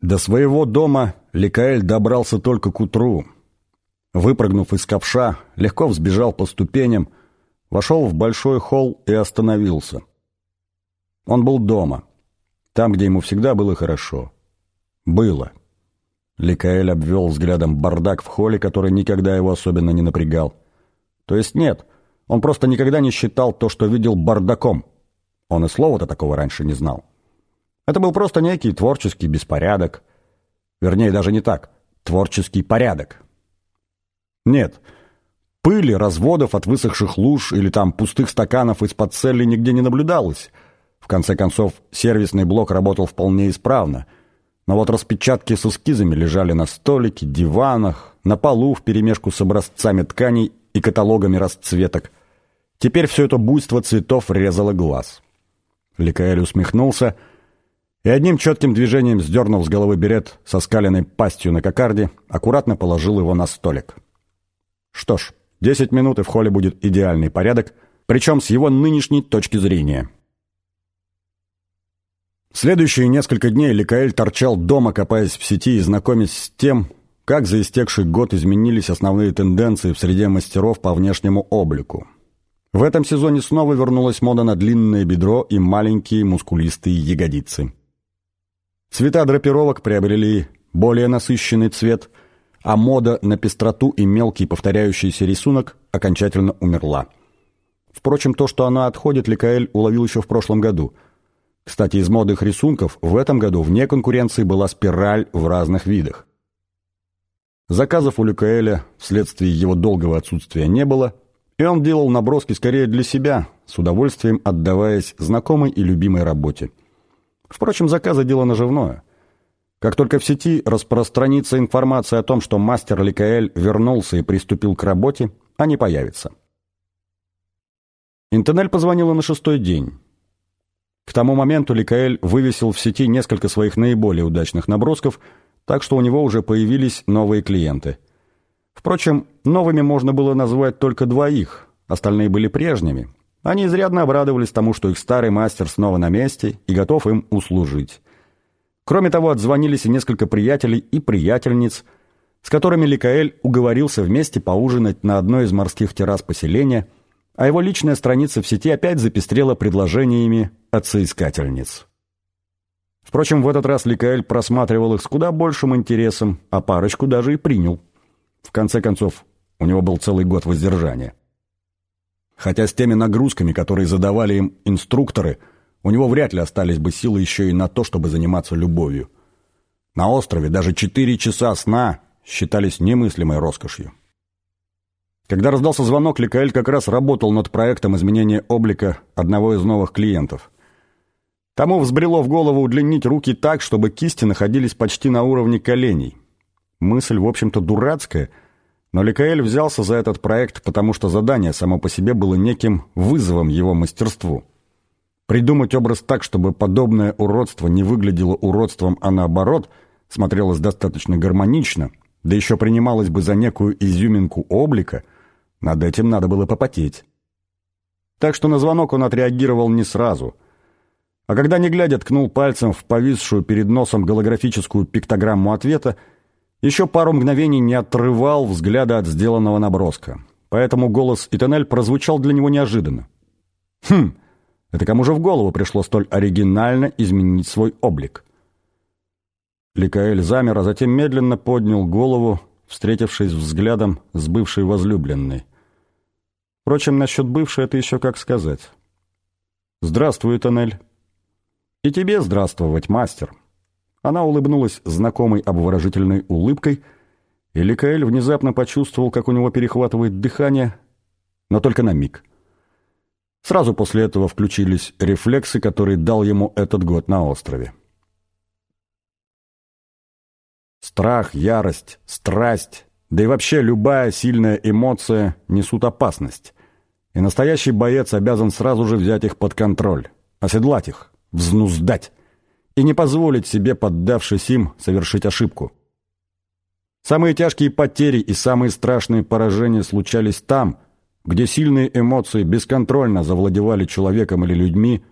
До своего дома Ликаэль добрался только к утру. Выпрыгнув из ковша, легко взбежал по ступеням, вошел в большой холл и остановился. Он был дома, там, где ему всегда было хорошо. Было. Ликаэль обвел взглядом бардак в холле, который никогда его особенно не напрягал. То есть нет, он просто никогда не считал то, что видел бардаком. Он и слова-то такого раньше не знал. Это был просто некий творческий беспорядок. Вернее, даже не так. Творческий порядок. Нет, пыли, разводов от высохших луж или там пустых стаканов из-под цели нигде не наблюдалось. В конце концов, сервисный блок работал вполне исправно — но вот распечатки с эскизами лежали на столике, диванах, на полу вперемешку с образцами тканей и каталогами расцветок. Теперь все это буйство цветов резало глаз. Ликаэль усмехнулся и одним четким движением, сдернув с головы берет со скаленной пастью на кокарде, аккуратно положил его на столик. Что ж, десять минут и в холле будет идеальный порядок, причем с его нынешней точки зрения. Следующие несколько дней Ликаэль торчал дома, копаясь в сети и знакомясь с тем, как за истекший год изменились основные тенденции в среде мастеров по внешнему облику. В этом сезоне снова вернулась мода на длинное бедро и маленькие мускулистые ягодицы. Цвета драпировок приобрели более насыщенный цвет, а мода на пестроту и мелкий повторяющийся рисунок окончательно умерла. Впрочем, то, что она отходит, Ликаэль уловил еще в прошлом году – кстати, из модных рисунков в этом году вне конкуренции была спираль в разных видах. Заказов у Люкаэля вследствие его долгого отсутствия не было, и он делал наброски скорее для себя, с удовольствием отдаваясь знакомой и любимой работе. Впрочем, заказы – дело наживное. Как только в сети распространится информация о том, что мастер Ликаэль вернулся и приступил к работе, они появятся. Интенель позвонила на шестой день. К тому моменту Ликаэль вывесил в сети несколько своих наиболее удачных набросков, так что у него уже появились новые клиенты. Впрочем, новыми можно было назвать только двоих, остальные были прежними. Они изрядно обрадовались тому, что их старый мастер снова на месте и готов им услужить. Кроме того, отзвонились и несколько приятелей и приятельниц, с которыми Ликаэль уговорился вместе поужинать на одной из морских террас поселения – а его личная страница в сети опять запестрела предложениями от соискательниц. Впрочем, в этот раз Ликаэль просматривал их с куда большим интересом, а парочку даже и принял. В конце концов, у него был целый год воздержания. Хотя с теми нагрузками, которые задавали им инструкторы, у него вряд ли остались бы силы еще и на то, чтобы заниматься любовью. На острове даже четыре часа сна считались немыслимой роскошью. Когда раздался звонок, Ликаэль как раз работал над проектом изменения облика одного из новых клиентов. Тому взбрело в голову удлинить руки так, чтобы кисти находились почти на уровне коленей. Мысль, в общем-то, дурацкая, но Ликаэль взялся за этот проект, потому что задание само по себе было неким вызовом его мастерству. Придумать образ так, чтобы подобное уродство не выглядело уродством, а наоборот, смотрелось достаточно гармонично, да еще принималось бы за некую изюминку облика – над этим надо было попотеть. Так что на звонок он отреагировал не сразу. А когда, не глядя, ткнул пальцем в повисшую перед носом голографическую пиктограмму ответа, еще пару мгновений не отрывал взгляда от сделанного наброска. Поэтому голос Итанель прозвучал для него неожиданно. «Хм, это кому же в голову пришло столь оригинально изменить свой облик?» Ликаэль замер, а затем медленно поднял голову, встретившись взглядом с бывшей возлюбленной. Впрочем, насчет бывшей это еще как сказать. «Здравствуй, Тоннель». «И тебе здравствовать, мастер». Она улыбнулась знакомой обворожительной улыбкой, и Ликаэль внезапно почувствовал, как у него перехватывает дыхание, но только на миг. Сразу после этого включились рефлексы, которые дал ему этот год на острове. Страх, ярость, страсть, да и вообще любая сильная эмоция несут опасность. И настоящий боец обязан сразу же взять их под контроль, оседлать их, взнуздать и не позволить себе, поддавшись им, совершить ошибку. Самые тяжкие потери и самые страшные поражения случались там, где сильные эмоции бесконтрольно завладевали человеком или людьми,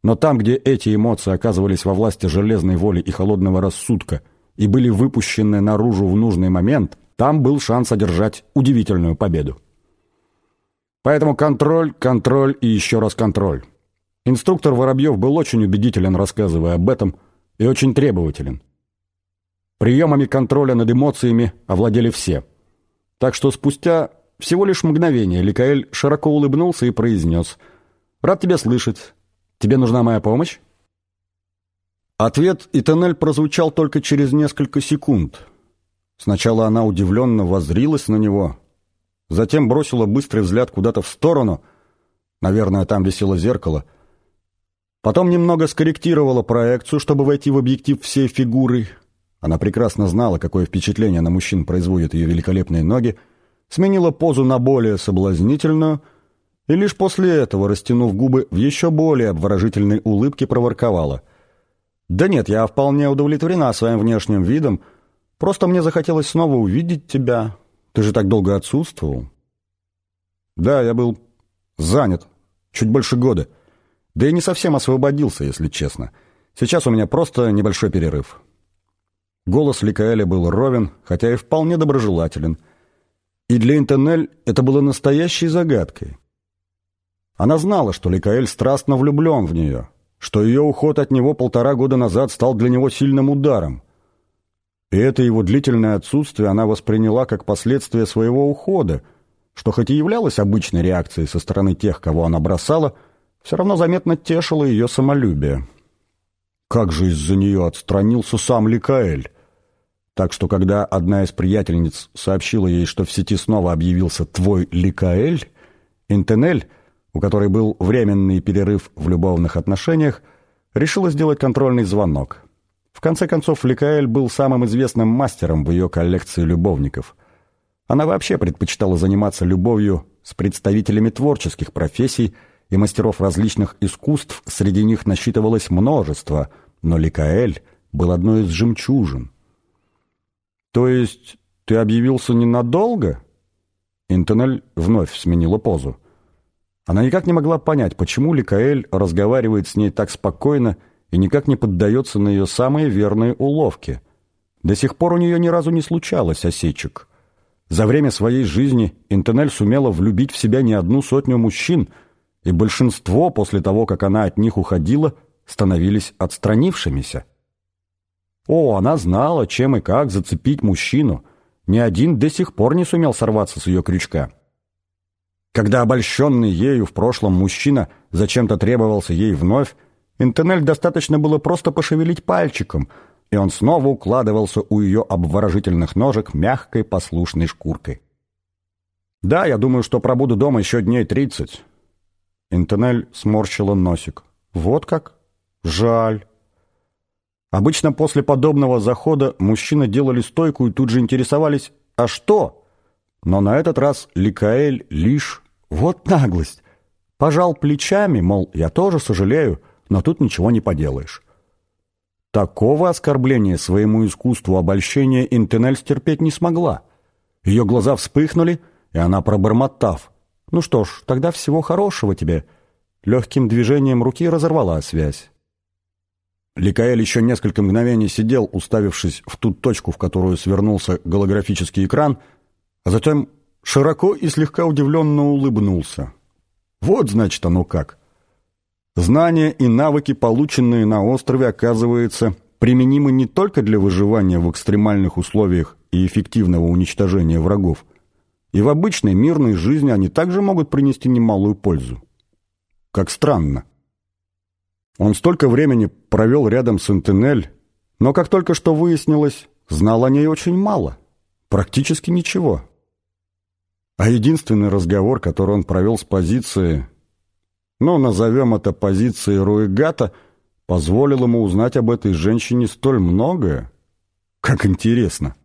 Но там, где эти эмоции оказывались во власти железной воли и холодного рассудка и были выпущены наружу в нужный момент, там был шанс одержать удивительную победу. Поэтому контроль, контроль и еще раз контроль. Инструктор Воробьев был очень убедителен, рассказывая об этом, и очень требователен. Приемами контроля над эмоциями овладели все. Так что спустя всего лишь мгновение Ликаэль широко улыбнулся и произнес «Рад тебя слышать. Тебе нужна моя помощь?» Ответ Итанель прозвучал только через несколько секунд. Сначала она удивленно воззрилась на него, затем бросила быстрый взгляд куда-то в сторону, наверное, там висело зеркало, потом немного скорректировала проекцию, чтобы войти в объектив всей фигуры. Она прекрасно знала, какое впечатление на мужчин производят ее великолепные ноги, сменила позу на более соблазнительную и лишь после этого, растянув губы в еще более обворожительной улыбке, проворковала. «Да нет, я вполне удовлетворена своим внешним видом, Просто мне захотелось снова увидеть тебя. Ты же так долго отсутствовал. Да, я был занят. Чуть больше года. Да и не совсем освободился, если честно. Сейчас у меня просто небольшой перерыв. Голос Ликаэля был ровен, хотя и вполне доброжелателен. И для Интенель это было настоящей загадкой. Она знала, что Ликаэль страстно влюблен в нее, что ее уход от него полтора года назад стал для него сильным ударом. И это его длительное отсутствие она восприняла как последствие своего ухода, что хоть и являлось обычной реакцией со стороны тех, кого она бросала, все равно заметно тешило ее самолюбие. Как же из-за нее отстранился сам Ликаэль? Так что, когда одна из приятельниц сообщила ей, что в сети снова объявился «твой Ликаэль», Интенель, у которой был временный перерыв в любовных отношениях, решила сделать контрольный звонок. В конце концов, Ликаэль был самым известным мастером в ее коллекции любовников. Она вообще предпочитала заниматься любовью с представителями творческих профессий и мастеров различных искусств, среди них насчитывалось множество, но Ликаэль был одной из жемчужин. «То есть ты объявился ненадолго?» Интонель вновь сменила позу. Она никак не могла понять, почему Ликаэль разговаривает с ней так спокойно и никак не поддается на ее самые верные уловки. До сих пор у нее ни разу не случалось осечек. За время своей жизни Интенель сумела влюбить в себя не одну сотню мужчин, и большинство, после того, как она от них уходила, становились отстранившимися. О, она знала, чем и как зацепить мужчину. Ни один до сих пор не сумел сорваться с ее крючка. Когда обольщенный ею в прошлом мужчина зачем-то требовался ей вновь, Интенель достаточно было просто пошевелить пальчиком, и он снова укладывался у ее обворожительных ножек мягкой послушной шкуркой. «Да, я думаю, что пробуду дома еще дней тридцать». Интенель сморщила носик. «Вот как? Жаль». Обычно после подобного захода мужчины делали стойку и тут же интересовались «А что?». Но на этот раз Ликаэль лишь «Вот наглость!» Пожал плечами, мол, я тоже сожалею, но тут ничего не поделаешь. Такого оскорбления своему искусству обольщения Интенель стерпеть не смогла. Ее глаза вспыхнули, и она, пробормотав, «Ну что ж, тогда всего хорошего тебе», легким движением руки разорвала связь. Ликаэль еще несколько мгновений сидел, уставившись в ту точку, в которую свернулся голографический экран, а затем широко и слегка удивленно улыбнулся. Вот, значит, оно как. Знания и навыки, полученные на острове, оказывается, применимы не только для выживания в экстремальных условиях и эффективного уничтожения врагов. И в обычной мирной жизни они также могут принести немалую пользу. Как странно. Он столько времени провел рядом с Интенель, но, как только что выяснилось, знал о ней очень мало. Практически ничего. А единственный разговор, который он провел с позиции но, назовем это позицией Руэгата, позволил ему узнать об этой женщине столь многое. Как интересно!